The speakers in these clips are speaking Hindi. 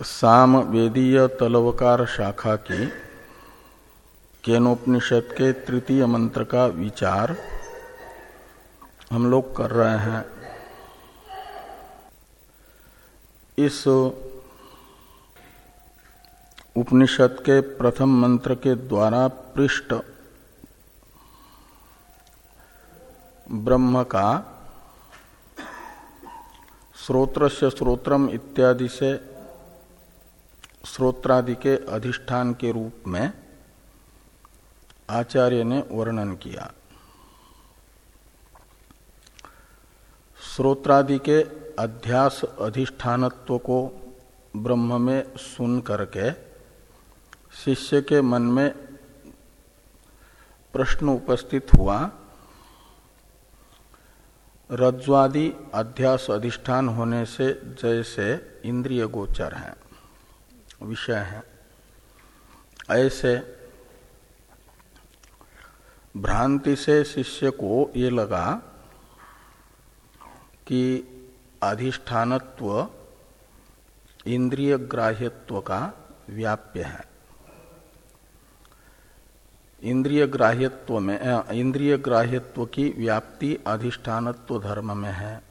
साम वेदीय तलवकार शाखा की केनोपनिषद के तृतीय मंत्र का विचार हम लोग कर रहे हैं। इस उपनिषद के प्रथम मंत्र के द्वारा पृष्ठ ब्रह्म का स्रोत्र से स्रोत्रम इत्यादि से स्रोत्रादि के अधिष्ठान के रूप में आचार्य ने वर्णन किया। स्रोत्रादि के अध्यास अधिष्ठानत्व को ब्रह्म में सुन करके शिष्य के मन में प्रश्न उपस्थित हुआ रज्वादि अध्यास अधिष्ठान होने से जैसे इंद्रिय गोचर हैं। विषय है। ऐसे भ्रांति से शिष्य को ये लगा कि अधिष्ठानत्व इंद्रिय ग्राह्यत्व का व्याप्य है। इंद्रिय ग्राह्यत्व में इंद्रिय ग्राह्यत्व की व्याप्ति अधिष्ठानत्व धर्म में है।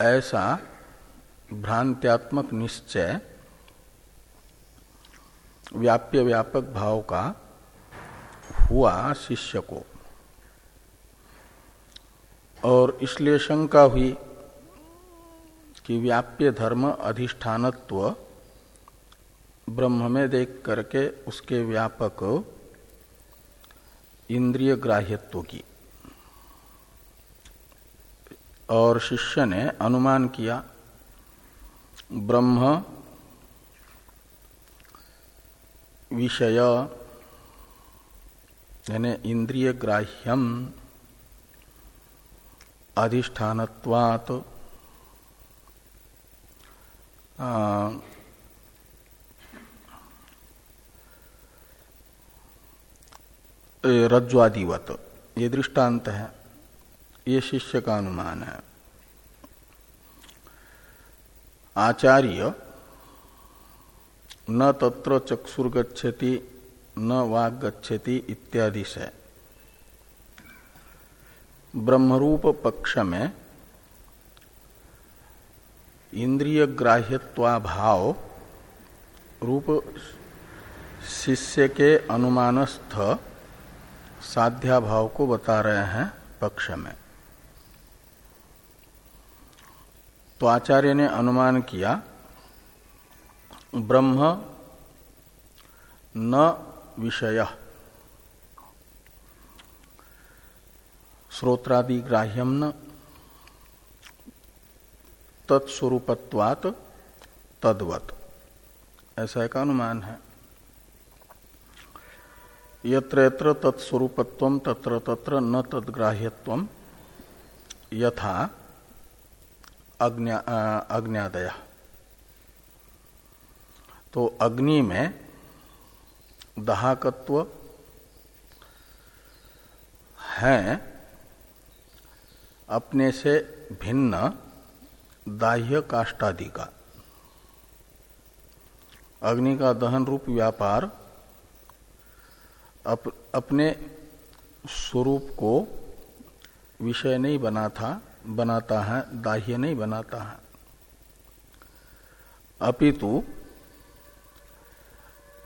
ऐसा भ्रांत्यात्मक निश्चय, व्याप्य व्यापक भाव का हुआ शिष्य को। और इसलिए शंका हुई कि व्याप्य धर्म अधिष्ठानत्व ब्रह्म में देख करके उसके व्यापक इंद्रिय ग्राह्यत्व की। और शिष्य ने अनुमान किया ब्रह्म विषय, यानी इंद्रिय ग्राह्यम अधिष्ठानत्वात् रज्ज्वादिवत। ये दृष्टांत है। ये शिष्य का अनुमान है। आचार्य, न तत्र चक्षुर गच्छति न वाग गच्छति इत्यादि से। ब्रह्मरूप पक्ष में इंद्रिय ग्राह्यत्वाभाव रूप शिष्य के अनुमानस्थ साध्या भाव को बता रहे हैं पक्ष में। तो आचार्य ने अनुमान किया, ब्रह्म न विषय। श्रोत्रादि ग्राह्यम न। तत्स्वरूपत्वात तद्वत। ऐसा एक अनुमान है। यत्र यत्र तत्स्वरूपत्व, तत्र तत्र न तद्ग्राह्यत्व, यथा अग्न्या तो अग्नि में दहाकत्व है अपने से भिन्न दाह्य काष्टादि का। अग्नि का दहन रूप व्यापार अप, अपने स्वरूप को विषय नहीं बना था। बनाता है, दाह्य नहीं बनाता है। अपितु,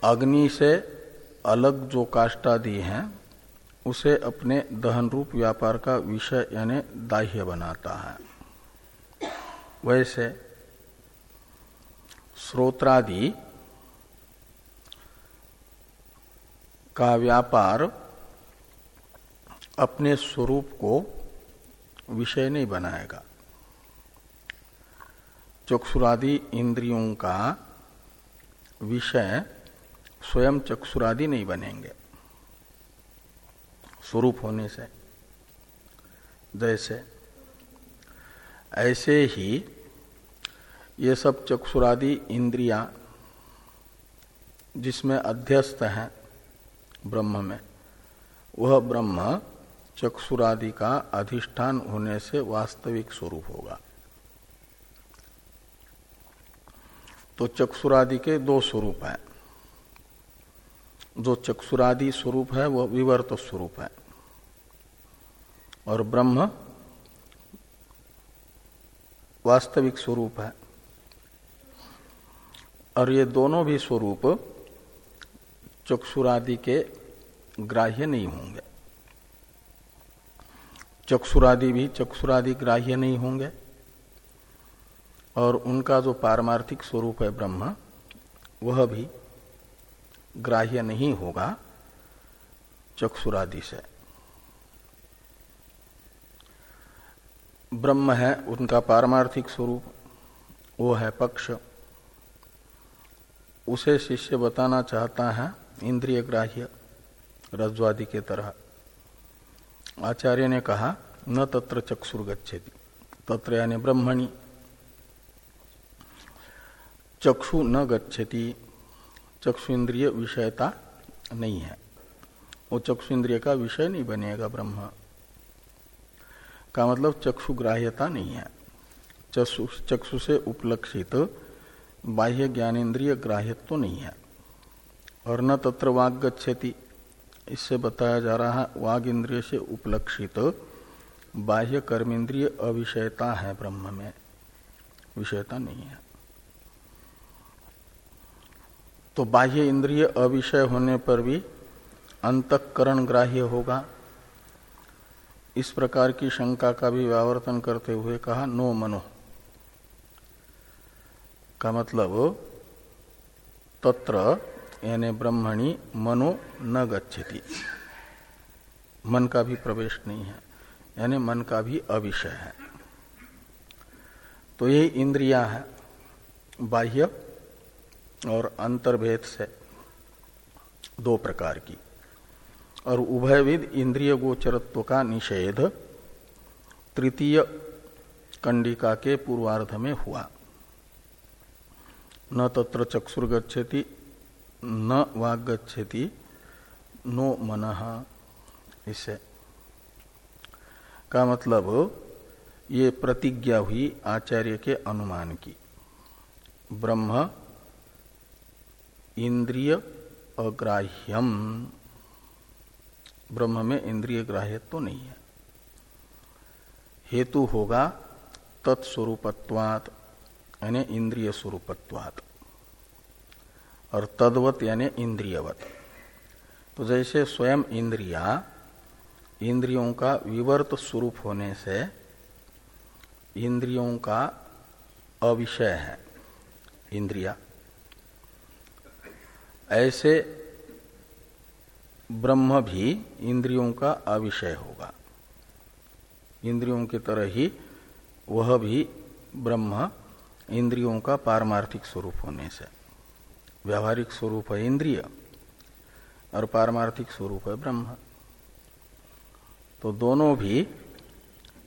अग्नि से अलग जो काष्टादि हैं, उसे अपने दहन रूप व्यापार का विषय यानी दाह्य बनाता है। वैसे, श्रोत्रादि का व्यापार अपने स्वरूप को विषय नहीं बनाएगा। चक्षुरादि इंद्रियों का विषय स्वयं चक्षुरादि नहीं बनेंगे। स्वरूप होने से, जैसे, ऐसे ही ये सब चक्षुरादि इंद्रिया जिसमें अध्यस्त है ब्रह्म में, वह ब्रह्म चक्षुरादि का अधिष्ठान होने से वास्तविक स्वरूप होगा। तो चक्षुरादि के दो स्वरूप हैं। जो चक्षुरादि स्वरूप है वह विवर्त स्वरूप है। और ब्रह्म वास्तविक स्वरूप है। और ये दोनों भी स्वरूप चक्षुरादि के ग्राह्य नहीं होंगे। चक्षुरादि भी, चक्षुरादि ग्राह्य नहीं होंगे। और उनका जो पारमार्थिक स्वरूप है ब्रह्म, वह भी ग्राह्य नहीं होगा चक्षुरादि से। ब्रह्म है उनका पारमार्थिक स्वरूप, वो है पक्ष। उसे शिष्य बताना चाहता है, इंद्रिय ग्राह्य रज्वादि के तरह। आचार्य ने कहा, न तत्र चक्षुर चक्षुर्गछति तत्र यानी ब्रह्मणि। चक्षु न गच्छति। चक्षु इंद्रिय विषयता नहीं है। वो चक्षु इंद्रिय का विषय नहीं बनेगा ब्रह्म। का मतलब चक्षु ग्राह्यता नहीं है। चक्षु से उपलक्षित बाह्य ज्ञानेन्द्रिय ग्राह्यत्व तो नहीं है। और न तत्र वाग गच्छति। इससे बताया जा रहा है, वाग इंद्रिय से उपलक्षित, बाह्य कर्मेंद्रिय अविषयता है ब्रह्म में। विषयता नहीं है। तो बाह्य इंद्रिय अविषय होने पर भी अंतकरण ग्राह्य होगा। इस प्रकार की शंका का भी व्यावर्तन करते हुए कहा, नो मनो। का मतलब तत्र यानी ब्रह्मणि मनो न गच्छति। मन का भी प्रवेश नहीं है, यानी मन का भी अविषय है। तो ये इंद्रिया है, बाह्य और अंतर्भेद से दो प्रकार की। और उभयविद इंद्रिय गोचरत्व का निषेध तृतीय कंडिका के पूर्वार्ध में हुआ। न तत्र चक्षुर्गछति न वाग गच्छति नो मन, इसे। का मतलब ये प्रतिज्ञा हुई आचार्य के अनुमान की। ब्रह्म, इंद्रिय अग्राह्यम। ब्रह्म में इंद्रिय ग्राह्य तो नहीं है। हेतु होगा तत्स्वरूपत्वात, यानी इंद्रिय स्वरूपत्वात। और तद्वत यानी इंद्रियवत। तो जैसे स्वयं इंद्रिया, इंद्रियों का विवर्त स्वरूप होने से इंद्रियों का अविषय है, इंद्रिया। ऐसे ब्रह्म भी इंद्रियों का अविषय होगा। इंद्रियों की तरह ही वह भी ब्रह्म, इंद्रियों का पारमार्थिक स्वरूप होने से। व्यावहारिक स्वरूप है इंद्रिय और पारमार्थिक स्वरूप है ब्रह्म। तो दोनों भी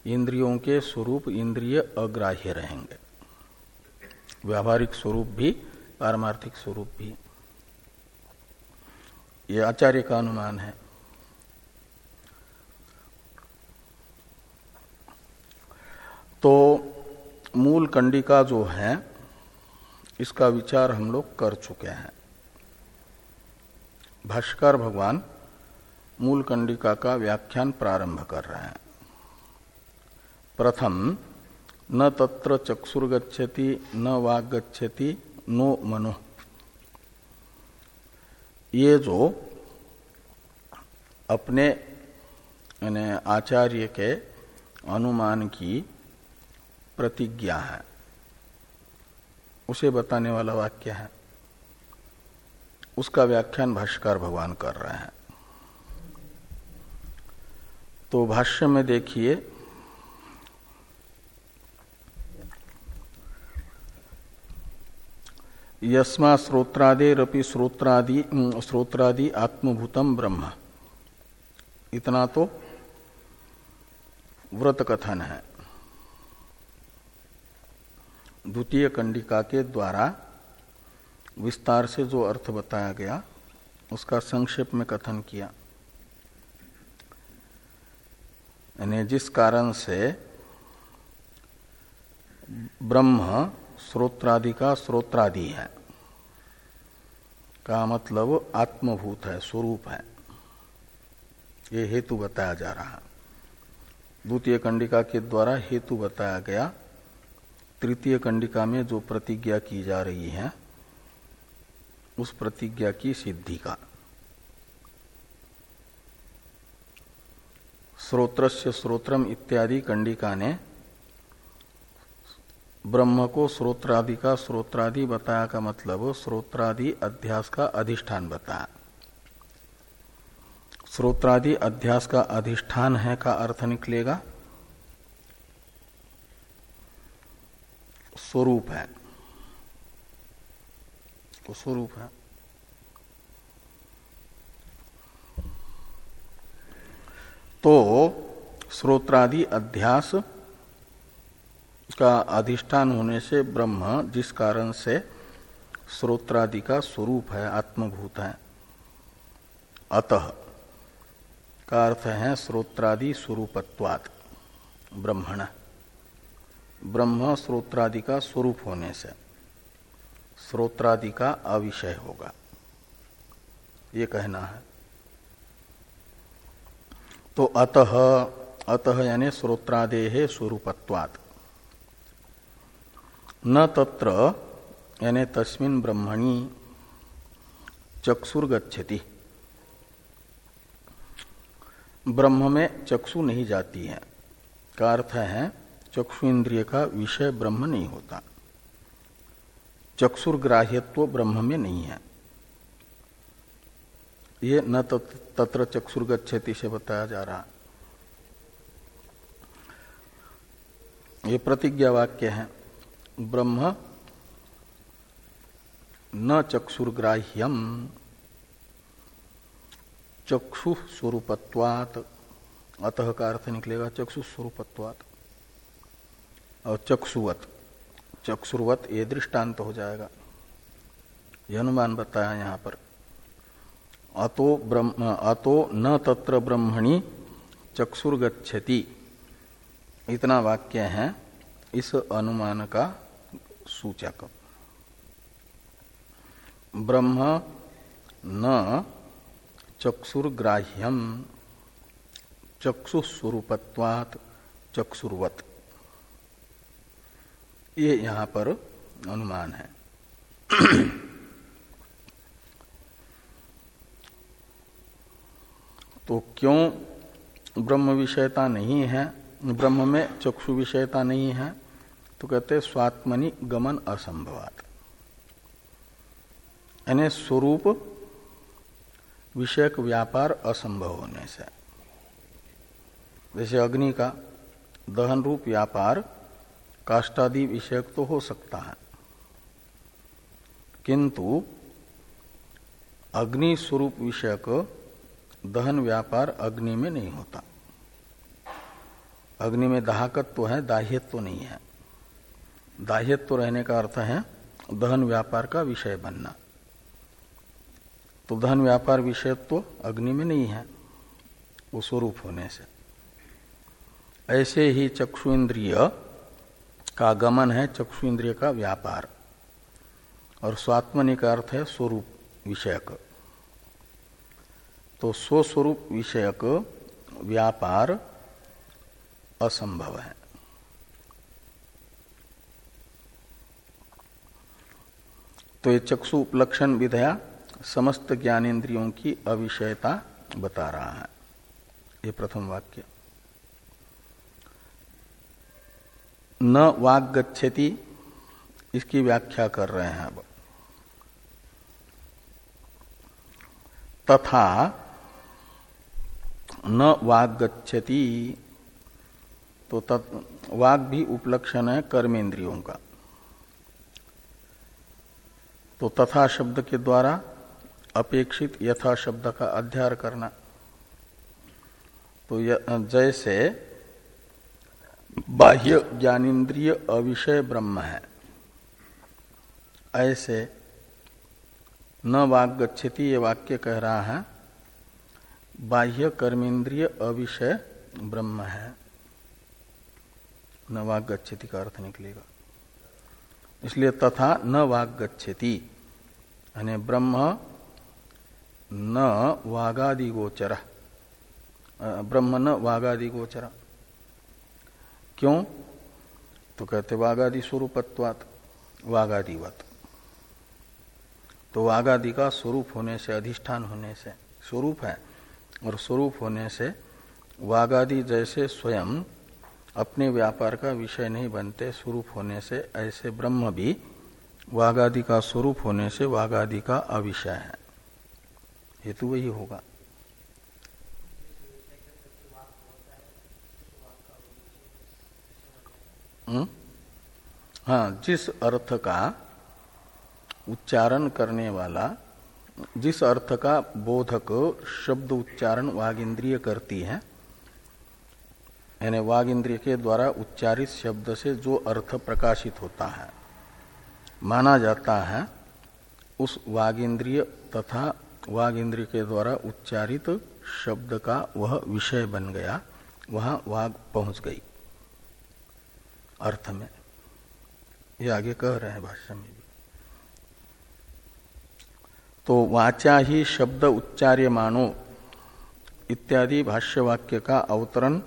इंद्रियों के स्वरूप इंद्रिय अग्राह्य रहेंगे। व्यावहारिक स्वरूप भी, पारमार्थिक स्वरूप भी। ये आचार्य का अनुमान है। तो मूल कंडिका जो है इसका विचार हम लोग कर चुके हैं। भाष्कर भगवान मूल कंडिका का व्याख्यान प्रारंभ कर रहे हैं। प्रथम, न तत्र चक्षुर्गछति न वाग गच्छति नो मनो। ये जो अपने आचार्य के अनुमान की प्रतिज्ञा है उसे बताने वाला वाक्य है। उसका व्याख्यान भाष्यकार भगवान कर रहे हैं। तो भाष्य में देखिए, यस्मा श्रोत्रादेरपि श्रोत्रादि श्रोत्रादि आत्मभूतम ब्रह्म। इतना तो व्रत कथन है। द्वितीय कंडिका के द्वारा विस्तार से जो अर्थ बताया गया, उसका संक्षेप में कथन किया। जिस कारण से ब्रह्म स्रोत्रादि का स्रोत्रादि है, का मतलब आत्मभूत है, स्वरूप है। ये हेतु बताया जा रहा है। द्वितीय कंडिका के द्वारा हेतु बताया गया तृतीय कंडिका में जो प्रतिज्ञा की जा रही है, उस प्रतिज्ञा की सिद्धि का। स्रोत्रस्य स्रोत्रम इत्यादि कंडिका ने ब्रह्म को स्रोत्रादि का स्रोत्रादि बताया का मतलब स्रोत्रादि अध्यास का अधिष्ठान बताया। स्रोत्रादि अध्यास का अधिष्ठान है का अर्थ निकलेगा? स्वरूप है। तो स्वरूप है। तो स्रोत्रादि अध्यास का अधिष्ठान होने से ब्रह्म, जिस कारण से स्रोत्रादि का स्वरूप है, आत्मभूत है। अतः, का अर्थ है स्रोत्रादि स्वरूपत्वात्, ब्रह्मण। ब्रह्म स्रोत्रादि का स्वरूप होने से स्रोत्रादि का अविषय होगा। ये कहना है। तो अतः अतः यानी स्रोत्रादे स्वरूपत्वात्। न तत्र, यानी तस्मिन ब्रह्मणि चक्षुर गच्छति। ब्रह्म में चक्षु नहीं जाती है। का अर्थ है चक्षु इंद्रिय का विषय ब्रह्म नहीं होता। चक्षुर्ग्राह्यत्व ब्रह्म में नहीं है। ये न तत्र चक्षुर्गछति से बताया जा रहा। ये प्रतिज्ञा वाक्य है, ब्रह्म न चक्षुर्ग्राह्यम, चक्षु स्वरूपत्वात, अतः का अर्थ निकलेगा चक्षु स्वरूपत्वात। और चक्षुवत। चक्षुर्वत ये दृष्टांत हो जाएगा। यह अनुमान बताया यहाँ पर। अतो ब्रह्म, अतो न तत्र ब्रह्मणि चक्षुर्गछति इतना वाक्य है इस अनुमान का सूचक। ब्रह्म न चक्षुर्ग्राह्यम। चक्षुस्वरूपत्वात् चक्षुर्वत। ये यहाँ पर अनुमान है। तो क्यों ब्रह्म विषयता नहीं है? ब्रह्म में चक्षु विषयता नहीं है। तो कहते स्वात्मनि गमन असंभवात। यानी स्वरूप विषयक व्यापार असंभव होने से। जैसे अग्नि का दहन रूप व्यापार काष्टादि विषयक तो हो सकता है। किंतु अग्नि स्वरूप विषयक दहन व्यापार अग्नि में नहीं होता। अग्नि में दाहकत्व तो है, दाह्यत्व तो नहीं है। दाह्यत्व तो रहने का अर्थ है दहन व्यापार का विषय बनना। तो दहन व्यापार विषय तो अग्नि में नहीं है, वो स्वरूप होने से। ऐसे ही चक्षु इंद्रिय का गमन है चक्षु इंद्रिय का व्यापार। और स्वात्मनि का अर्थ है स्वरूप विषयक। तो स्वस्वरूप विषयक व्यापार असंभव है। तो ये चक्षु उपलक्षण विधया समस्त ज्ञानेन्द्रियों की अविषयता बता रहा है। ये प्रथम वाक्य। न वाग गच्छति इसकी व्याख्या कर रहे हैं अब। तथा न वाग गच्छति तो वाग भी उपलक्षण है कर्मेंद्रियों का। तो तथा शब्द के द्वारा अपेक्षित यथा शब्द का अध्यार करना। तो जैसे बाह्य ज्ञानेन्द्रिय अविषय ब्रह्म है। ऐसे न वाग गच्छति ये वाक्य कह रहा है, बाह्य कर्मेंद्रिय अविषय ब्रह्म है। न वाग गच्छति का अर्थ निकलेगा। इसलिए तथा न वाग गच्छति यानी ब्रह्म न वागादि गोचर ब्रह्म न वागादि गोचर क्यों? तो कहते, वागादि स्वरूपत्वात वाघादिवत तो वागादि का स्वरूप होने से, अधिष्ठान होने से, स्वरूप है, और स्वरूप होने से वाघादि जैसे स्वयं अपने व्यापार का विषय नहीं बनते, स्वरूप होने से, ऐसे ब्रह्म भी वाघादि का स्वरूप होने से वाघादि का अविषय है। हेतु वही होगा। हम्म? हाँ जिस अर्थ का उच्चारण करने वाला, जिस अर्थ का बोधक शब्द उच्चारण वाग इंद्रिय करती है, यानी वाग इंद्रिय के द्वारा उच्चारित शब्द से जो अर्थ प्रकाशित होता है, माना जाता है, उस वाग इंद्रिय तथा वाग इंद्रिय के द्वारा उच्चारित शब्द का वह विषय बन गया, वहाँ वाग पहुँच गई अर्थ में। ये आगे कह रहे हैं भाष्य में भी। तो वाचा ही शब्द उच्चार्य मानो इत्यादि भाष्य वाक्य का अवतरण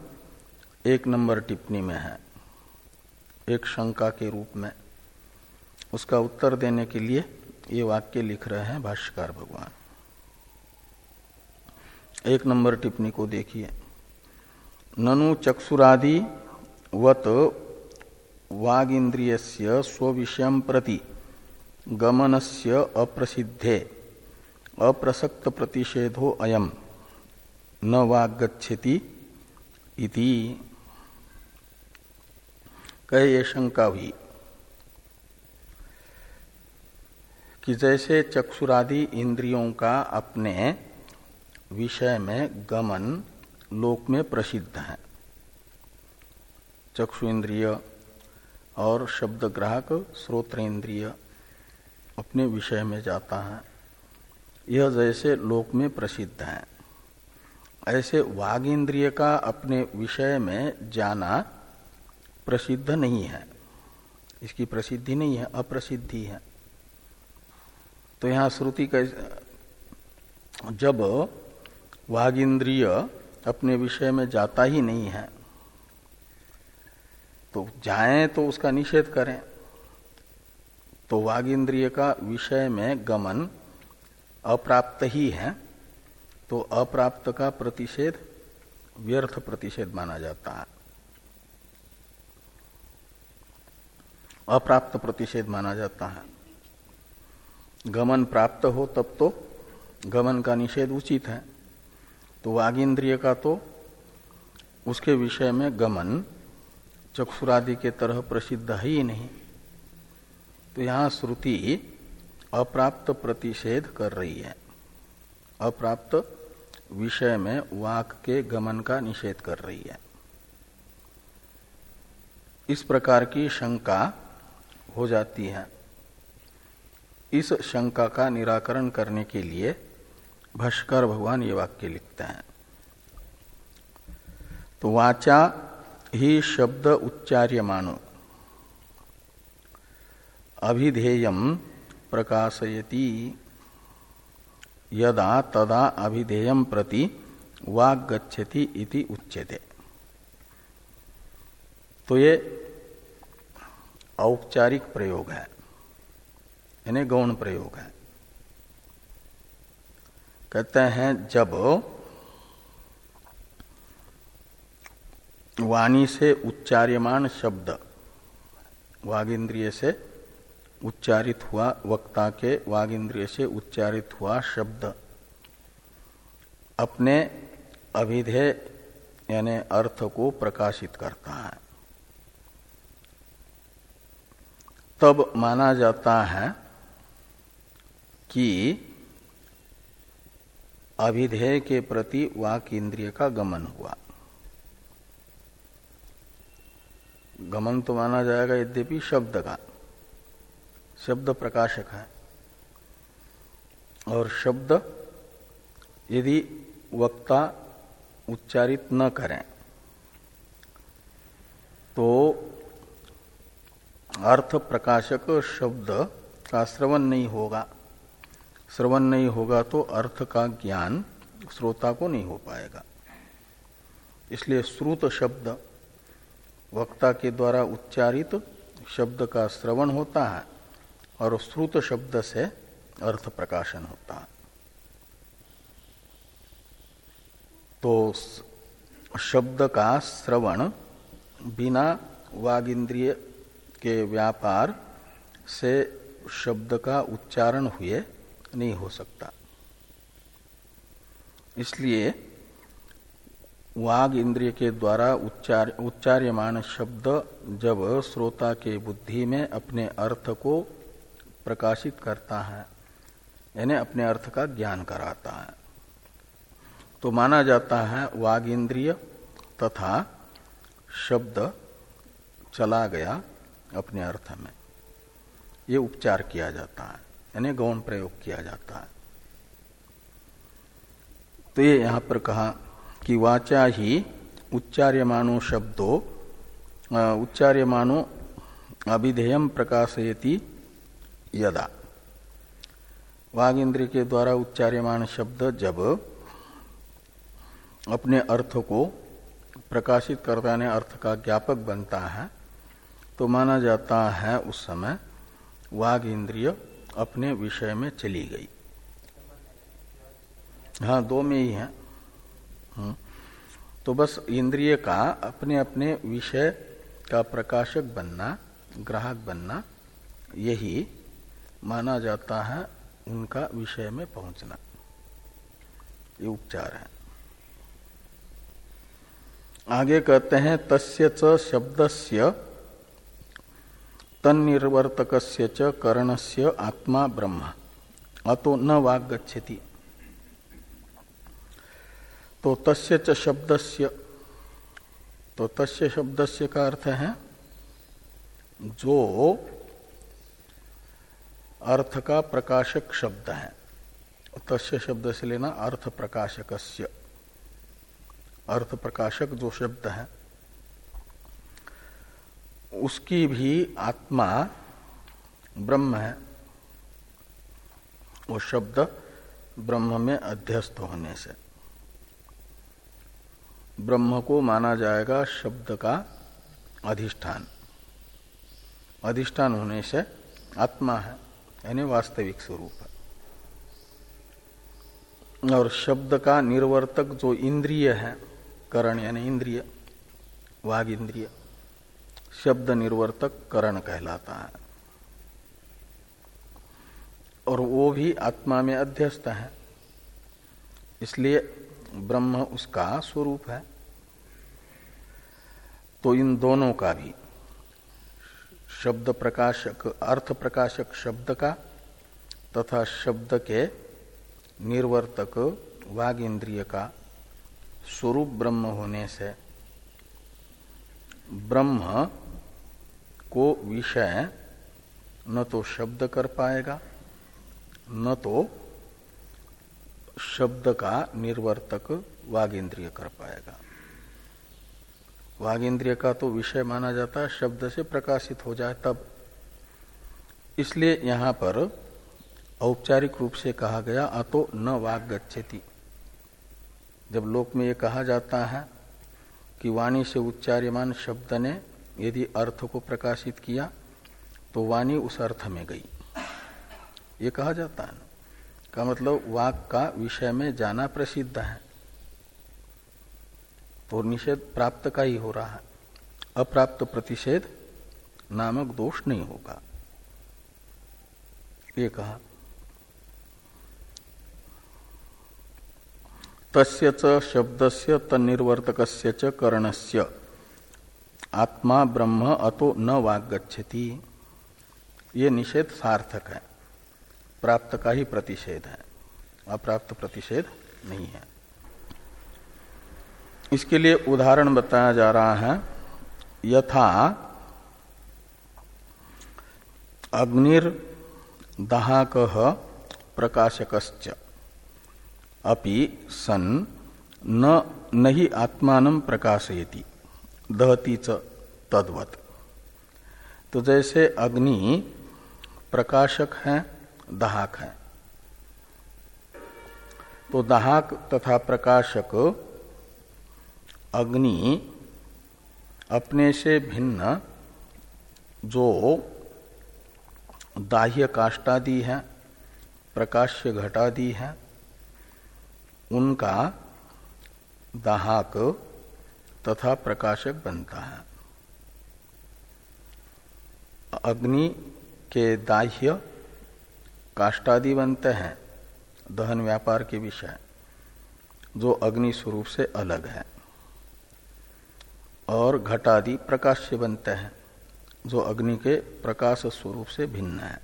एक नंबर टिप्पणी में है, एक शंका के रूप में। उसका उत्तर देने के लिए ये वाक्य लिख रहे हैं भाष्यकार भगवान। एक नंबर टिप्पणी को देखिए। ननु चक्षुरादि वत वाग इंद्रिय स्विषय प्रति गमनस्य अप्रसिद्धे अप्रसक्त प्रतिषेधो अयम न वागछति इति। कह ये शंका हुई कि जैसे चक्षुरादि इंद्रियों का अपने विषय में गमन लोक में प्रसिद्ध है। चक्षु इंद्रिय और शब्द ग्राहक श्रोत्र इंद्रिय अपने विषय में जाता है। यह जैसे लोक में प्रसिद्ध है। ऐसे वाग इंद्रिय का अपने विषय में जाना प्रसिद्ध नहीं है। इसकी प्रसिद्धि नहीं है, अप्रसिद्धि है। तो यहाँ श्रुति का जब वाग इंद्रिय अपने विषय में जाता ही नहीं है तो जाए तो उसका निषेध करें। तो वाग इंद्रिय का विषय में गमन अप्राप्त ही है तो अप्राप्त का प्रतिषेध व्यर्थ प्रतिषेध माना जाता है। अप्राप्त प्रतिषेध माना जाता है। गमन प्राप्त हो तब तो गमन का निषेध उचित है। तो वाग इंद्रिय का तो उसके विषय में गमन चक्षुरादि के तरह प्रसिद्ध है ही नहीं। तो यहाँ श्रुति अप्राप्त प्रतिषेध कर रही है। अप्राप्त विषय में वाक के गमन का निषेध कर रही है। इस प्रकार की शंका हो जाती है। इस शंका का निराकरण करने के लिए भाष्कर भगवान ये वाक्य लिखते हैं। तो वाचा ही शब्द उच्चार्य मानो अभिधेयम प्रकाशयति। यदा तदा अभिधेयम प्रति वाग गच्छति इति उच्यते। तो ये औपचारिक प्रयोग है। यानी गौण प्रयोग है। कहते हैं, जब वाणी से उच्चार्यमान शब्द। वाग इंद्रिय से उच्चारित हुआ वक्ता के वाग इंद्रिय से उच्चारित हुआ शब्द। अपने अभिधेय यानी अर्थ को प्रकाशित करता है। तब माना जाता है कि अभिधेय के प्रति वाक इंद्रिय का गमन हुआ। गमन तो माना जाएगा यद्यपि शब्द का। शब्द प्रकाशक है। और शब्द यदि वक्ता उच्चारित न करें तो अर्थ प्रकाशक शब्द का श्रवण नहीं होगा। श्रवण नहीं होगा तो अर्थ का ज्ञान श्रोता को नहीं हो पाएगा। इसलिए श्रुत शब्द वक्ता के द्वारा उच्चारित शब्द का श्रवण होता है और श्रुत शब्द से अर्थ प्रकाशन होता है। तो शब्द का श्रवण बिना वाग इंद्रिय के व्यापार से शब्द का उच्चारण हुए नहीं हो सकता। इसलिए वाग इंद्रिय के द्वारा उच्चार, उच्चार्यमान शब्द जब श्रोता के बुद्धि में अपने अर्थ को प्रकाशित करता है, यानी अपने अर्थ का ज्ञान कराता है। तो माना जाता है वाग इंद्रिय तथा शब्द चला गया अपने अर्थ में। ये उपचार किया जाता है, यानी गौण प्रयोग किया जाता है। तो ये यहाँ पर कहा कि वाचा ही उच्चार्यमानो शब्दो उच्चार्यमानो अभिधेयम प्रकाशयति यदा वाग इंद्र के द्वारा उच्चार्यमान शब्द जब अपने अर्थ को प्रकाशित करता ने अर्थ का ज्ञापक बनता है तो माना जाता है उस समय वाग इंद्रिय अपने विषय में चली गई हाँ दो में ही है। तो बस इंद्रिय का अपने अपने विषय का प्रकाशक बनना, ग्राहक बनना, यही माना जाता है उनका विषय में पहुँचना। ये उपचार है। आगे कहते हैं, तस्य च शब्दस्य तन्निर्वर्तक च करणस्य आत्मा ब्रह्म। अतो न वाग तो तस्य च शब्दस्य। तो तस्य शब्दस्य का अर्थ है, जो अर्थ का प्रकाशक शब्द है। तस्य शब्द से लेना अर्थ प्रकाशक अर्थ प्रकाशक जो शब्द है, उसकी भी आत्मा ब्रह्म है। वो शब्द ब्रह्म में अध्यस्त होने से। ब्रह्म को माना जाएगा शब्द का अधिष्ठान। अधिष्ठान होने से आत्मा है, यानी वास्तविक स्वरूप है। और शब्द का निर्वर्तक जो इंद्रिय है, करण यानी इंद्रिय, वाग इंद्रिय, शब्द निर्वर्तक करण कहलाता है। और वो भी आत्मा में अध्यस्त है, इसलिए ब्रह्म उसका स्वरूप है। तो इन दोनों का भी, शब्द प्रकाशक, अर्थ प्रकाशक शब्द का तथा शब्द के निर्वर्तक वाग इंद्रिय का स्वरूप ब्रह्म होने से ब्रह्म को विषय न तो शब्द कर पाएगा, न तो शब्द का निर्वर्तक वागेंद्रिय कर पाएगा। वागेंद्रिय का तो विषय माना जाता है, शब्द से प्रकाशित हो जाए तब। इसलिए यहाँ पर औपचारिक रूप से कहा गया, अतो न वाग गच्छति जब लोक में ये कहा जाता है कि वाणी से उच्चार्यमान शब्द ने यदि अर्थ को प्रकाशित किया तो वाणी उस अर्थ में गई। ये कहा जाता है का मतलब वाक का विषय में जाना प्रसिद्ध है। तो निषेध प्राप्त का ही हो रहा है। अप्राप्त प्रतिषेध नामक दोष नहीं होगा। ये कहा। तस्य च शब्दस्य तन्निर्वर्तकस्य च करणस्य। आत्मा ब्रह्म अतो न वाग गच्छति ये निषेध सार्थक है। प्राप्त का ही प्रतिषेध है। अप्राप्त प्रतिषेध नहीं है। इसके लिए उदाहरण बताया जा रहा है, यथा अग्निर दहाक प्रकाशक अपि सन न, नहीं आत्मान प्रकाशयति, दहती च तद्वत। तो जैसे अग्नि प्रकाशक है दाहक है। तो दाहक तथा प्रकाशक अग्नि अपने से भिन्न जो दाह्य काष्टादि है, प्रकाश्य घटादि है, उनका दाहक तथा प्रकाशक बनता है। अग्नि के दाह्य काष्टादि बनते हैं। दहन व्यापार के विषय। जो अग्नि स्वरूप से अलग है। और घटादि प्रकाश्य बनते हैं। जो अग्नि के प्रकाश स्वरूप से भिन्न है।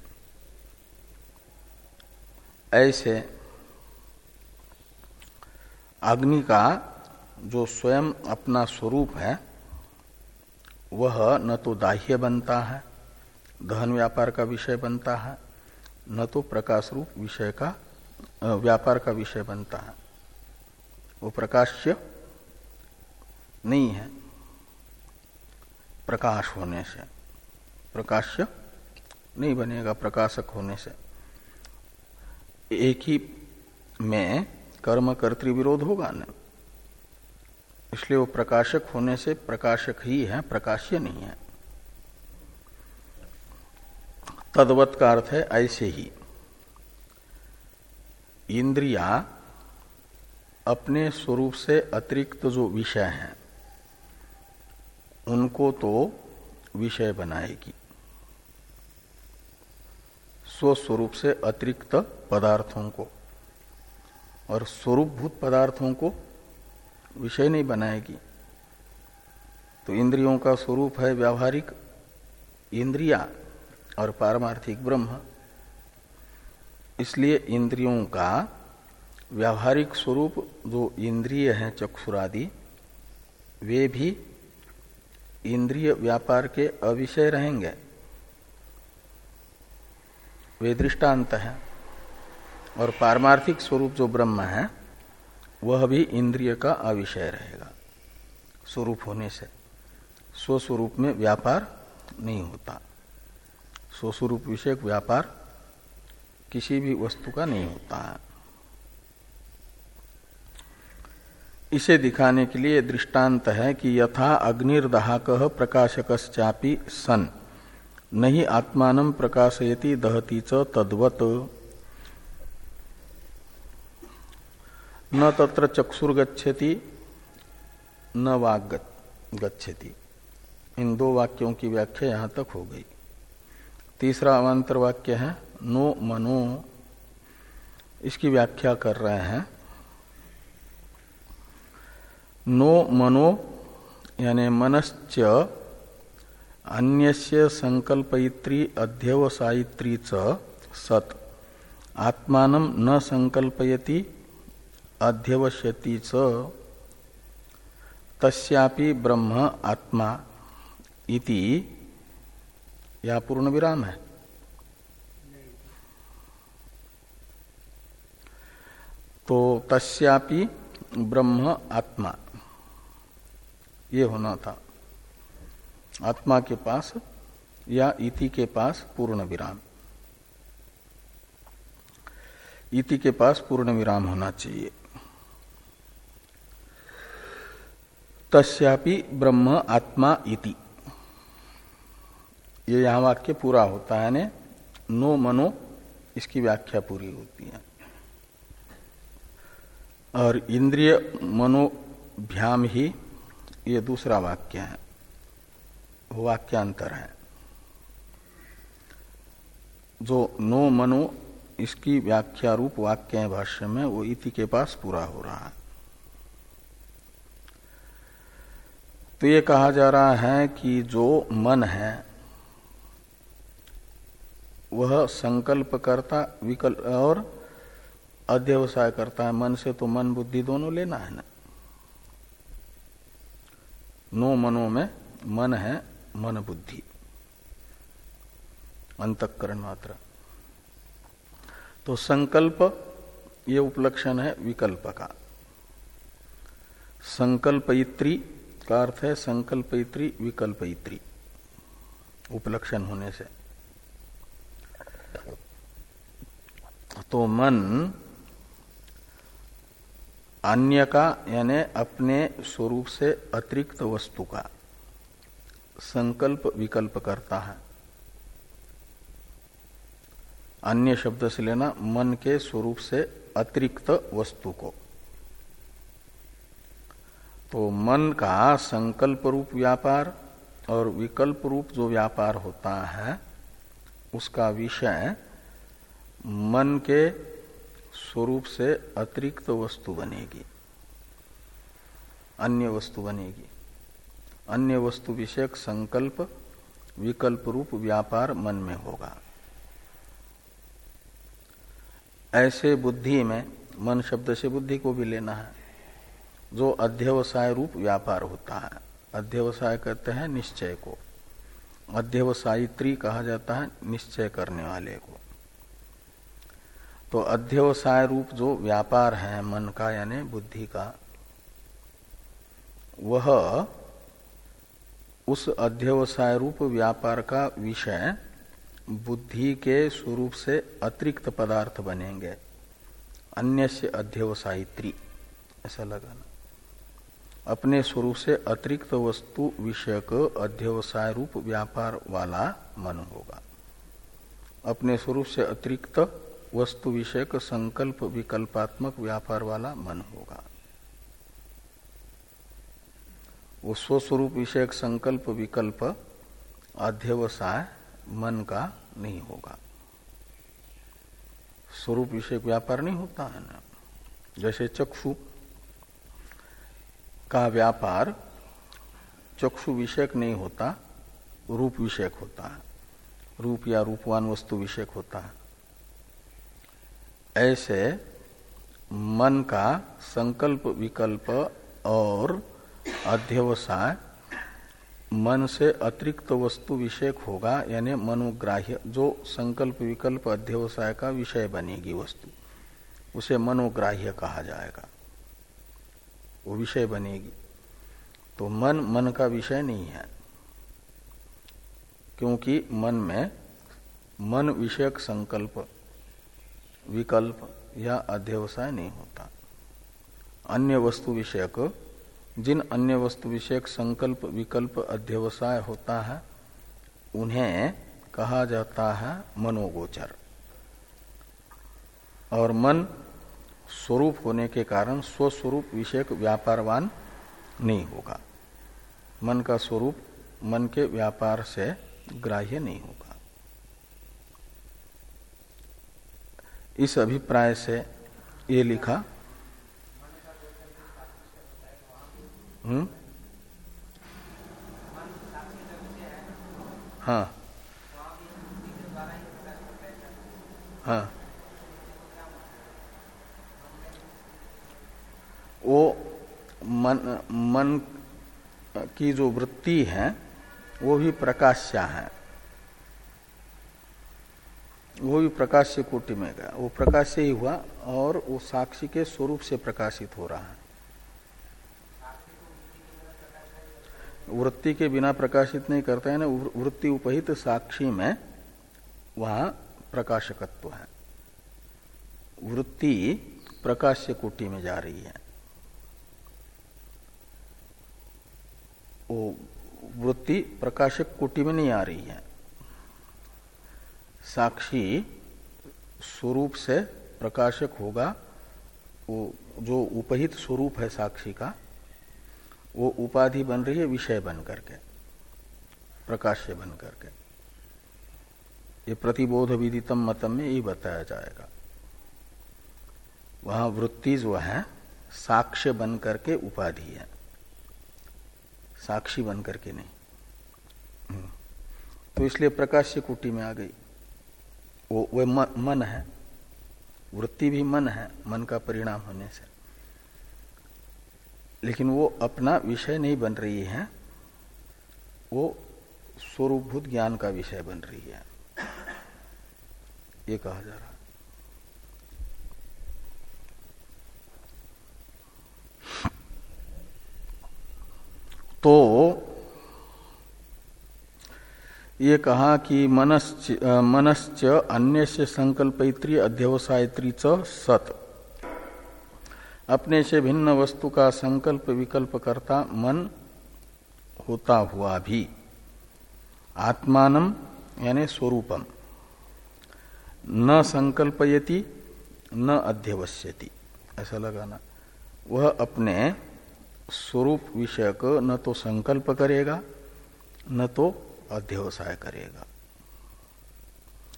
ऐसे अग्नि का जो स्वयं अपना स्वरूप है, वह न तो दाह्य बनता है, दहन व्यापार का विषय बनता है न तो प्रकाश रूप विषय का व्यापार का विषय बनता है। वो प्रकाश्य नहीं है। प्रकाश होने से, प्रकाश्य नहीं बनेगा, प्रकाशक होने से। एक ही में कर्म कर्तृ विरोध होगा ना। इसलिए वो प्रकाशक होने से प्रकाशक ही है, प्रकाश्य नहीं है। तदवत का अर्थ है ऐसे ही। इंद्रिया अपने स्वरूप से अतिरिक्त जो विषय हैं, उनको तो विषय बनाएगी। स्वस्वरूप से अतिरिक्त पदार्थों को और स्वरूपभूत पदार्थों को विषय नहीं बनाएगी। तो इंद्रियों का स्वरूप है व्यावहारिक। इंद्रिया और पारमार्थिक ब्रह्म। इसलिए इंद्रियों का व्यावहारिक स्वरूप जो इंद्रिय है चक्षुरादि, वे भी इंद्रिय व्यापार के अविषय रहेंगे। वे दृष्टांत है और पारमार्थिक स्वरूप जो ब्रह्म है, वह भी इंद्रिय का अविषय रहेगा। स्वरूप होने से, स्वस्वरूप में व्यापार नहीं होता। स्वस्वरूप विषयक व्यापार किसी भी वस्तु का नहीं होता। है इसे दिखाने के लिए दृष्टांत है कि यथा अग्निर्दाहक प्रकाशक सन। नहीं आत्मान प्रकाशयति दहती च तद्वत। न तत्र चक्षुर्गछति न वाग गच्छति इन दो वाक्यों की व्याख्या यहाँ तक हो गई। तीसरा अवान्तर वाक्य है, नो मनो। इसकी व्याख्या कर रहे हैं। नो मनो, यानी मनश्च, अन्यस्य संकल्पयित्री अध्यवसायित्री च, सत। आत्मान न संकल्पयति, अध्यवश्यति च। तस्यापि ब्रह्म आत्मा इति। या पूर्ण विराम है? तो तस्यापि ब्रह्म आत्मा। ये होना था। आत्मा के पास या इति के पास पूर्ण विराम। इति के पास पूर्ण विराम होना चाहिए। तस्यापि ब्रह्म आत्मा इति। ये यहाँ वाक्य पूरा होता है ने नो मनो, इसकी व्याख्या पूरी होती है। और इंद्रिय मनोभ्याम ही ये दूसरा वाक्य है। वाक्यांतर है। जो नो मनो, इसकी व्याख्या रूप वाक्य है भाष्य में, वो इति के पास पूरा हो रहा है। तो ये कहा जा रहा है कि जो मन है वह संकल्प करता विकल्प और अध्यवसाय करता है। मन से तो मन बुद्धि दोनों लेना है ना। नो मनो में मन है, मन बुद्धि। अंतकरण मात्र। तो संकल्प, ये उपलक्षण है विकल्प का। संकल्पयित्री का अर्थ है संकल्पयित्री, विकल्पयित्री। उपलक्षण होने से। तो मन अन्य का, यानी अपने स्वरूप से अतिरिक्त वस्तु का संकल्प विकल्प करता है। अन्य शब्द से लेना मन के स्वरूप से अतिरिक्त वस्तु को। तो मन का संकल्प रूप व्यापार और विकल्प रूप जो व्यापार होता है उसका विषय मन के स्वरूप से अतिरिक्त वस्तु बनेगी। अन्य वस्तु बनेगी। अन्य वस्तु विषयक संकल्प, विकल्प रूप व्यापार मन में होगा। ऐसे बुद्धि में, मन शब्द से बुद्धि को भी लेना है। जो अध्यवसाय रूप व्यापार होता है, अध्यवसाय कहते हैं निश्चय को। अध्यवसायित्री कहा जाता है निश्चय करने वाले को। तो अध्यवसाय रूप जो व्यापार है मन का यानी बुद्धि का, वह उस अध्यवसाय रूप व्यापार का विषय बुद्धि के स्वरूप से अतिरिक्त पदार्थ बनेंगे। अन्य से अध्यवसायित्री ऐसा लगाना। अपने स्वरूप से अतिरिक्त वस्तु विषयक अध्यवसाय रूप व्यापार वाला मन होगा। अपने स्वरूप से अतिरिक्त वस्तु विषयक संकल्प विकल्पात्मक व्यापार वाला मन होगा। वो स्वस्वरूप विषयक संकल्प विकल्प अध्यवसाय मन का नहीं होगा। स्वरूप विषयक व्यापार नहीं होता है ना। जैसे चक्षु का व्यापार चक्षु विषयक नहीं होता, रूप विषयक होता है। रूप या रूपवान वस्तु विषयक होता है। ऐसे मन का संकल्प, विकल्प और अध्यवसाय मन से अतिरिक्त वस्तु विषयक होगा, यानी मनोग्राह्य, जो संकल्प, विकल्प, अध्यवसाय का विषय बनेगी वस्तु, उसे मनोग्राह्य कहा जाएगा। वो विषय बनेगी। तो मन मन का विषय नहीं है। क्योंकि मन में मन विषयक संकल्प, विकल्प या अध्यवसाय नहीं होता। अन्य वस्तु विषयक, जिन अन्य वस्तु विषयक संकल्प, विकल्प, अध्यवसाय होता है, उन्हें कहा जाता है मनोगोचर। और मन स्वरूप होने के कारण स्वस्वरूप विषयक व्यापारवान नहीं होगा। मन का स्वरूप मन के व्यापार से ग्राह्य नहीं होगा। इस अभिप्राय से ये लिखा हम्म? हाँ। हाँ। वो मन मन की जो वृत्ति है, वो भी प्रकाश्या है। वो भी प्रकाश से कोटि में गया। वो प्रकाश से ही हुआ और वो साक्षी के स्वरूप से प्रकाशित हो रहा है। वृत्ति के बिना प्रकाशित नहीं करता है ना वृत्ति उपहित साक्षी में वहाँ प्रकाशकत्व है। वृत्ति प्रकाश्य कोटि में जा रही है। वृत्ति प्रकाशक कोटि में नहीं आ रही है। साक्षी स्वरूप से प्रकाशक होगा, वो जो उपहित स्वरूप है साक्षी का, वो उपाधि बन रही है, विषय बन करके, प्रकाश्य बन करके। ये प्रतिबोध विदितम मतम में ये बताया जाएगा। वहाँ वृत्ति जो है, साक्ष्य बन करके उपाधि है। साक्षी बन करके नहीं। हम्म। तो इसलिए प्रकाश्य कुटी में आ गई। वो, वे मन है। वृत्ति भी मन है, मन का परिणाम होने से। लेकिन वो अपना विषय नहीं बन रही है। वो स्वरूपभूत ज्ञान का विषय बन रही है। ये कहा जा रहा तो ये कहा कि मनश्च अन्य से संकल्पयित्री अध्यवसायत्री च सत। अपने से भिन्न वस्तु का संकल्प विकल्प करता मन होता हुआ भी। आत्मानम, यानी स्वरूपम। न संकल्पयति, न अध्यवश्यति ऐसा लगाना। वह अपने स्वरूप विषय को न तो संकल्प करेगा, न तो अध्यवसाय करेगा।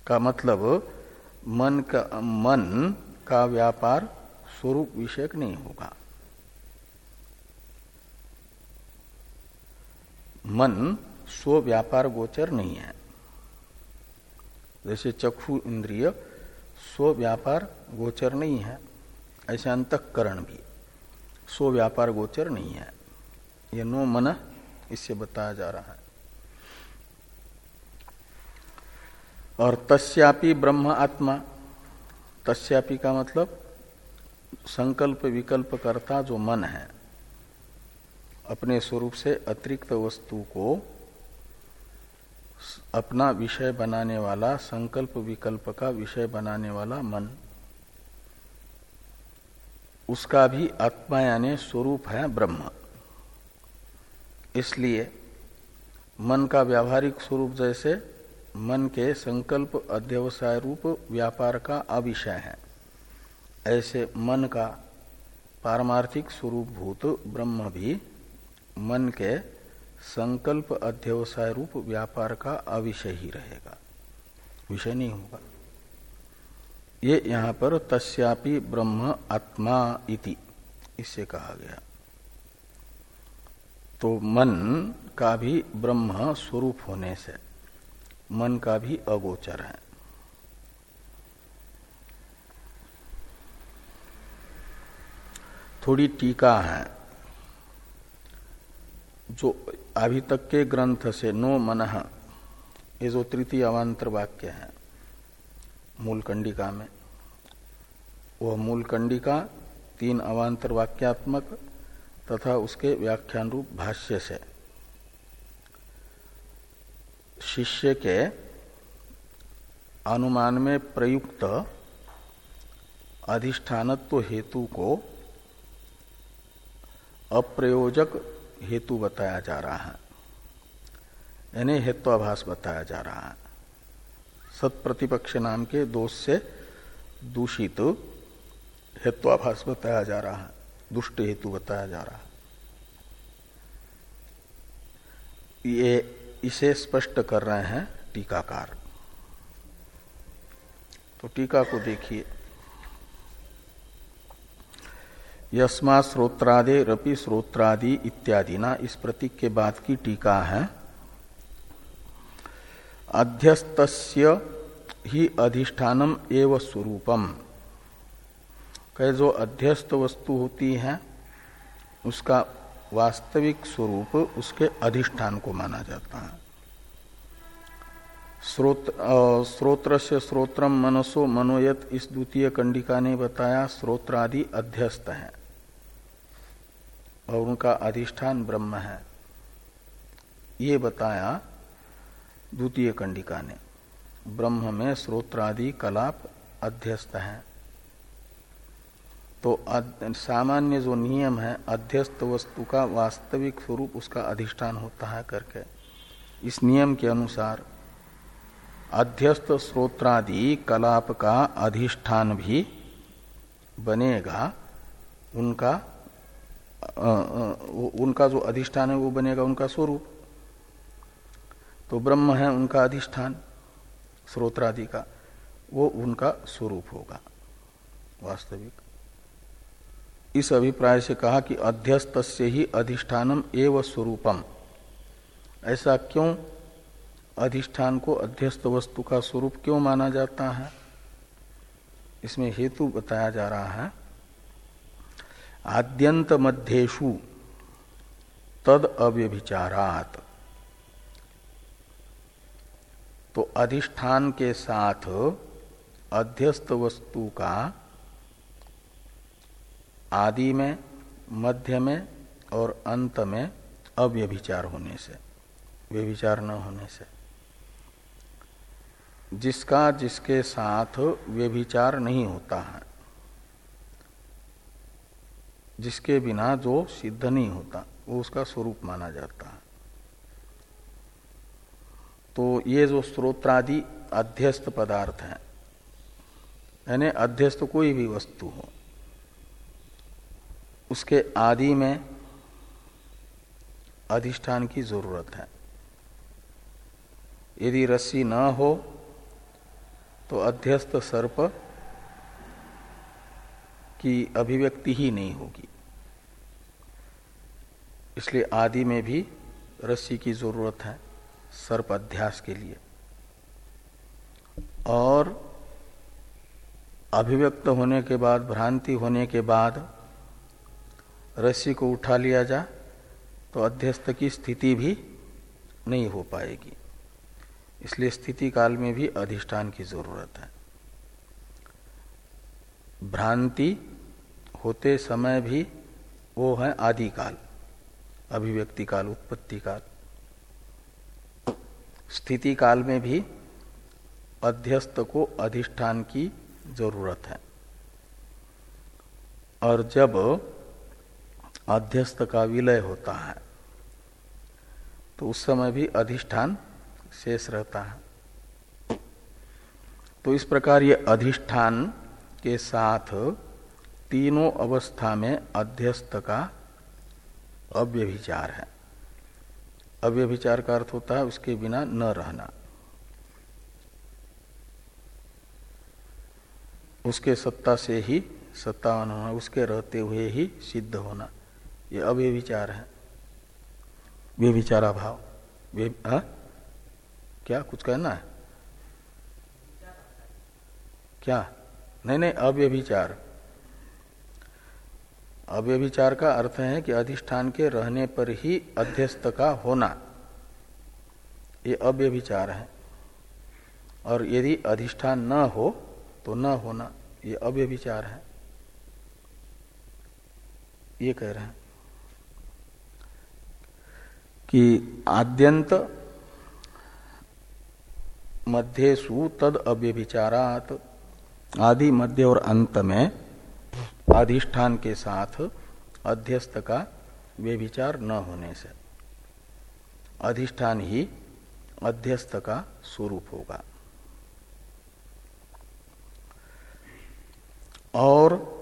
का मतलब मन का मन का व्यापार स्वरूप विषयक नहीं होगा। मन स्व व्यापार गोचर नहीं है। जैसे चक्षु इंद्रिय स्व व्यापार गोचर नहीं है, ऐसे अंतकरण भी। स्व व्यापार गोचर नहीं है। ये नो मन इससे बताया जा रहा है। और तस्यापि ब्रह्म आत्मा, तस्यापि का मतलब संकल्प विकल्प करता जो मन है, अपने स्वरूप से अतिरिक्त वस्तु को अपना विषय बनाने वाला, संकल्प विकल्प का विषय बनाने वाला मन। उसका भी आत्मा यानी स्वरूप है ब्रह्म। इसलिए मन का व्यावहारिक स्वरूप जैसे मन के संकल्प अध्यवसाय रूप व्यापार का अविषय है। ऐसे मन का पारमार्थिक स्वरूप भूत ब्रह्म भी मन के संकल्प अध्यवसाय रूप व्यापार का अविषय ही रहेगा। विषय नहीं होगा। ये यहाँ पर तस्यापि ब्रह्म आत्मा इति, इससे कहा गया। तो मन का भी ब्रह्म स्वरूप होने से, मन का भी अगोचर है। थोड़ी टीका है, जो अभी तक के ग्रंथ से नो मन, ये जो तृतीय अवान्तर वाक्य है मूल कंडिका में। वह मूल कंडिका तीन अवान्तर वाक्यात्मक तथा उसके व्याख्यान रूप भाष्य से। शिष्य के अनुमान में प्रयुक्त अधिष्ठानत्व हेतु को अप्रयोजक हेतु बताया जा रहा है। यानी हेत्वाभास बताया जा रहा है। सत नाम के दोष से दूषित हेत्वाभास बताया जा रहा है, दुष्ट हेतु बताया जा रहा है। ये इसे स्पष्ट कर रहे हैं टीकाकार। तो टीका को देखिए। यस्मा श्रोत्रादे रपि श्रोत्रादि इत्यादि ना इस प्रतीक के बाद की टीका है। अध्यस्तस्य ही अधिष्ठानम एव स्वरूपम। कह, जो अध्यस्त वस्तु होती है, उसका वास्तविक स्वरूप उसके अधिष्ठान को माना जाता है। स्रोत्र से स्रोत्रम मनसो मनोयत इस द्वितीय कंडिका ने बताया, स्रोत्रादि अध्यस्त है और उनका अधिष्ठान ब्रह्म है। ये बताया द्वितीय कंडिका ने ब्रह्म में स्रोत्रादि कलाप अध्यस्त है। तो सामान्य जो नियम है अध्यस्त वस्तु का वास्तविक स्वरूप उसका अधिष्ठान होता है करके इस नियम के अनुसार अध्यस्त स्रोत्रादि कलाप का अधिष्ठान भी बनेगा उनका आ, आ, उनका जो अधिष्ठान है वो बनेगा उनका स्वरूप। तो ब्रह्म है उनका अधिष्ठान, स्रोत्रादि का। वो उनका स्वरूप होगा, वास्तविक। इस अभिप्राय से कहा कि अध्यस्त से ही अधिष्ठानम एवं स्वरूपम। ऐसा क्यों? अधिष्ठान को अध्यस्त वस्तु का स्वरूप क्यों माना जाता है? इसमें हेतु बताया जा रहा है। आद्यंत मध्येशु तद अव्यभिचारात। तो अधिष्ठान के साथ अध्यस्त वस्तु का आदि में, मध्य में और अंत में अव्यभिचार होने से, व्यभिचार न होने से। जिसका जिसके साथ व्यभिचार नहीं होता है, जिसके बिना जो सिद्ध नहीं होता, वो उसका स्वरूप माना जाता है। तो ये जो स्त्रोत्रादि अध्यस्त पदार्थ है, यानी अध्यस्त कोई भी वस्तु हो, उसके आदि में अधिष्ठान की ज़रूरत है। यदि रस्सी न हो तो अध्यस्त सर्प की अभिव्यक्ति ही नहीं होगी। इसलिए आदि में भी रस्सी की ज़रूरत है। सर्प अध्यास के लिए। और अभिव्यक्त होने के बाद, भ्रांति होने के बाद रस्सी को उठा लिया जा तो अध्यस्त की स्थिति भी नहीं हो पाएगी। इसलिए स्थिति काल में भी अधिष्ठान की ज़रूरत है। भ्रांति होते समय भी वो है आदि काल अभिव्यक्ति काल, उत्पत्ति काल। स्थिति काल में भी अध्यस्त को अधिष्ठान की ज़रूरत है। और जब अध्यस्त का विलय होता है तो उस समय भी अधिष्ठान शेष रहता है। तो इस प्रकार ये अधिष्ठान के साथ तीनों अवस्था में अध्यस्त का अव्यभिचार है। अव्यभिचार का अर्थ होता है उसके बिना न रहना। उसके सत्ता से ही सत्तावन होना, उसके रहते हुए ही सिद्ध होना, ये अव्यभिचार है। व्यभिचारा भाव वे हा? क्या? कुछ कहना है? क्या? नहीं नहीं, अव्यभिचार। अव्यभिचार का अर्थ है कि अधिष्ठान के रहने पर ही अध्यस्त का होना। ये अव्यभिचार है। और यदि अधिष्ठान न हो तो न होना, ये अव्यभिचार है। ये कह रहे हैं कि आद्यंत मध्यसु तद अव्यभिचारात, आदि मध्य और अंत में अधिष्ठान के साथ अध्यस्त का व्यभिचार न होने से। अधिष्ठान ही अध्यस्त का स्वरूप होगा। और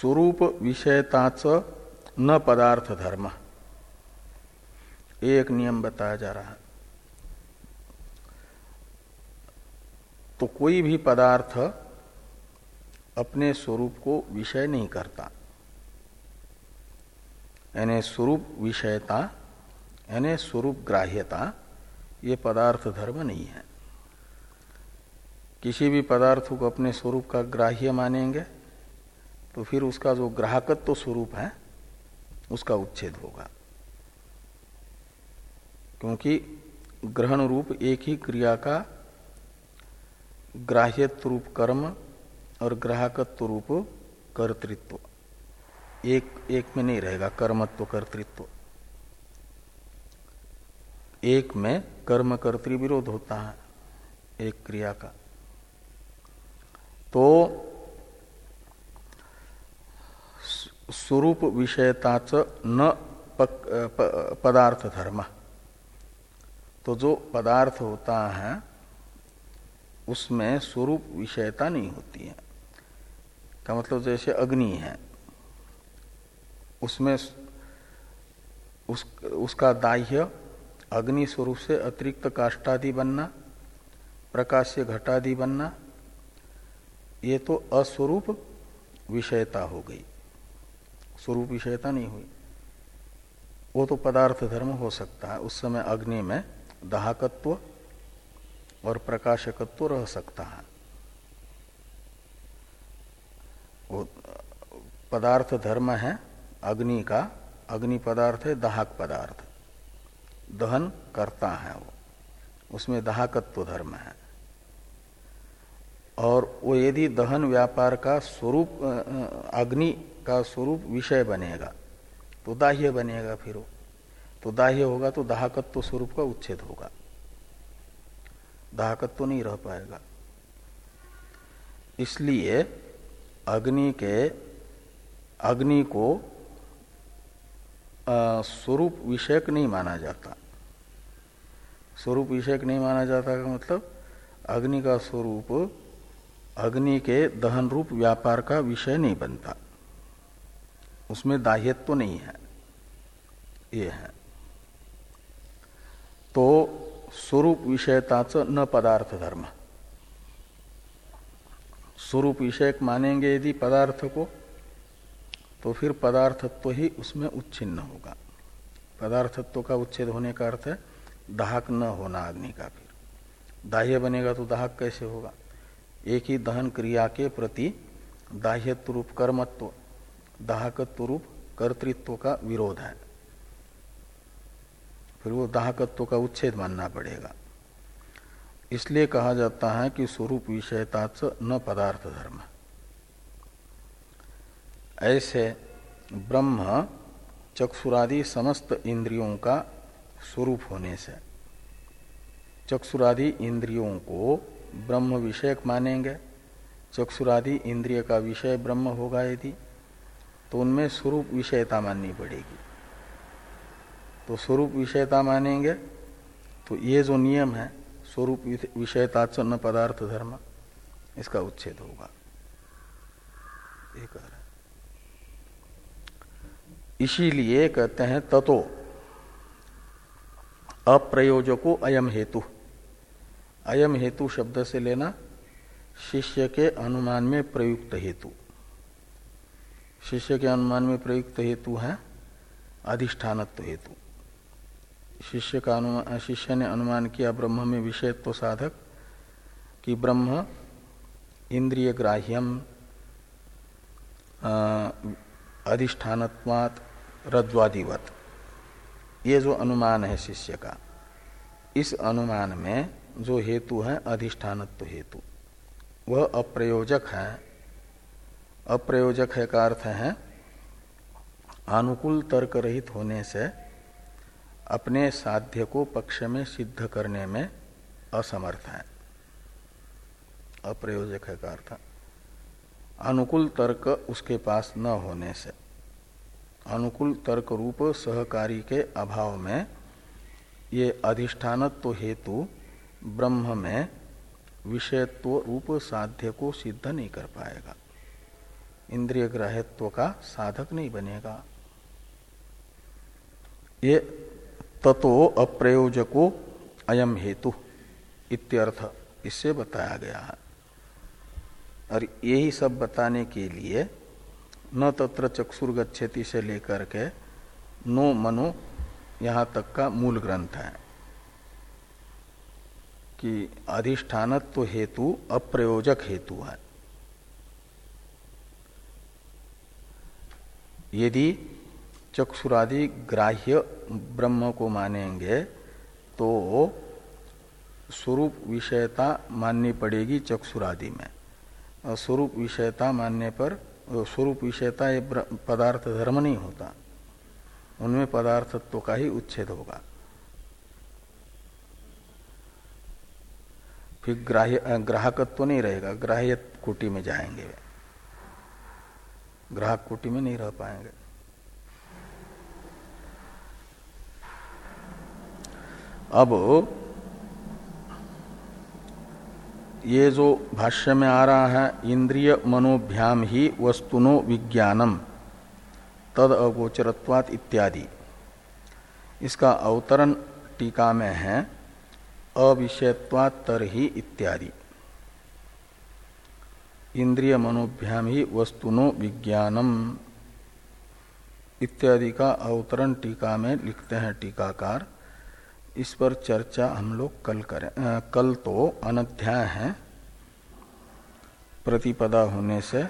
स्वरूप विषयताच न पदार्थ धर्म। एक नियम बताया जा रहा है। तो कोई भी पदार्थ अपने स्वरूप को विषय नहीं करता। यानी स्वरूप विषयता, यानी स्वरूप ग्राह्यता, ये पदार्थ धर्म नहीं है। किसी भी पदार्थ को अपने स्वरूप का ग्राह्य मानेंगे तो फिर उसका जो ग्राहकत्व तो स्वरूप है, उसका उच्छेद होगा। क्योंकि ग्रहण रूप एक ही क्रिया का ग्राह्यत्व रूप कर्म और ग्राहकत्व रूप कर्तृत्व। एक एक में नहीं रहेगा कर्मत्व कर्तृत्व। एक में कर्म कर्तृ विरोध होता है, एक क्रिया का। तो स्वरूप विषयताच न पदार्थ धर्म। तो जो पदार्थ होता है उसमें स्वरूप विषयता नहीं होती है। का मतलब जैसे अग्नि है उसमें उस, उसका दाह्य अग्नि स्वरूप से अतिरिक्त काष्टादि बनना प्रकाश से घटादि बनना ये तो अस्वरूप विषयता हो गई। स्वरूप विषयता नहीं हुई। वो तो पदार्थ धर्म हो सकता है। उस समय अग्नि में दाहकत्व और प्रकाशकत्व तो रह सकता है। वो पदार्थ धर्म है, अग्नि का, अग्नि पदार्थ है, दाहक पदार्थ। दहन करता है वो। उसमें दाहकत्व तो धर्म है। और वो यदि दहन व्यापार का स्वरूप अग्नि का स्वरूप विषय बनेगा तो दाह्य बनेगा फिर वो। तो दाह्य होगा तो दाहकत्व स्वरूप का उच्छेद होगा। दाहकत्व तो नहीं रह पाएगा। इसलिए अग्नि के, अग्नि को स्वरूप विषयक नहीं माना जाता। स्वरूप विषयक नहीं माना जाता का मतलब अग्नि का स्वरूप, अग्नि के दहन रूप व्यापार का विषय नहीं बनता। उसमें दाह्यत्व तो नहीं है। ये है। तो स्वरूप विषयताच न पदार्थ धर्म. स्वरूप विषयक मानेंगे यदि पदार्थ को तो फिर पदार्थत्व तो ही उसमें उच्छिन्न होगा. पदार्थत्व तो का उच्छेद होने का अर्थ है दाहक न होना अग्नि का फिर. दाह्य बनेगा तो दाहक कैसे होगा? एक ही दहन क्रिया के प्रति दाह्यत्व रूप कर्मत्व, दाहकत्व रूप कर्तृत्व का विरोध है. फिर वो दाहकत्व का उच्छेद मानना पड़ेगा। इसलिए कहा जाता है कि स्वरूप विषयता न पदार्थ धर्म। ऐसे ब्रह्म, चक्षुरादि समस्त इंद्रियों का स्वरूप होने से, चक्षुरादि इंद्रियों को ब्रह्म विषयक मानेंगे, चक्षुरादि इंद्रिय का विषय ब्रह्म होगा यदि तो उनमें स्वरूप विषयता माननी पड़ेगी। तो स्वरूप विषयता मानेंगे तो ये जो नियम है, स्वरूप विषयता न पदार्थ धर्म, इसका उच्छेद होगा। एक इसीलिए कहते हैं, ततो अप्रयोजको अयम हेतु। अयम हेतु शब्द से लेना शिष्य के अनुमान में प्रयुक्त हेतु। शिष्य के अनुमान में प्रयुक्त हेतु है अधिष्ठानत्व हेतु। शिष्य का अनुमान शिष्य ने अनुमान किया, ब्रह्म में विषयत्व साधक, कि ब्रह्म इंद्रिय ग्राह्यम अधिष्ठानत्वात रद्वादिवत। ये जो अनुमान है शिष्य का, इस अनुमान में जो हेतु है अधिष्ठानत्व हेतु, वह अप्रयोजक है। अप्रयोजक है का अर्थ है, अनुकूल तर्क रहित होने से अपने साध्य को पक्ष में सिद्ध करने में असमर्थ है। अप्रयोजक है का अर्थ। अनुकूल तर्क उसके पास न होने से। अनुकूल तर्क रूप सहकारी के अभाव में ये अधिष्ठानत्व हेतु ब्रह्म में विषयत्व रूप साध्य को सिद्ध नहीं कर पाएगा। इंद्रिय ग्राह्यत्व का साधक नहीं बनेगा। ये ततो अप्रयोजको अयम हेतु इत्यर्थ इससे बताया गया है। और यही सब बताने के लिए न तत्र चक्षुर्गछति से लेकर के नो मनो यहाँ तक का मूल ग्रंथ है कि अधिष्ठानत्व तो हेतु अप्रयोजक हेतु है। यदि चक्षुरादि ग्राह्य ब्रह्म को मानेंगे तो स्वरूप विषयता माननी पड़ेगी चक्षुरादि में। स्वरूप विषयता मानने पर स्वरूप विषयता ये पदार्थ धर्म नहीं होता। उनमें पदार्थत्व का ही उच्छेद होगा। फिर ग्राह्य ग्राहकत्व तो नहीं रहेगा, ग्राह्य कोटि में जाएँगे। वे ग्राहक कोटि में नहीं रह पाएँगे। अब ये जो भाष्य में आ रहा है, इंद्रिय मनोभ्याम ही वस्तुनो विज्ञानम, तद अगोचरत्वात इत्यादि। इसका अवतरण टीका में है, अविषयत्वात तरही इत्यादि। इंद्रिय मनोभ्याम ही वस्तुनो विज्ञानम, इत्यादि का अवतरण टीका में लिखते हैं टीकाकार। इस पर चर्चा हम लोग कल करें आ, कल तो अनध्याय है प्रतिपदा होने से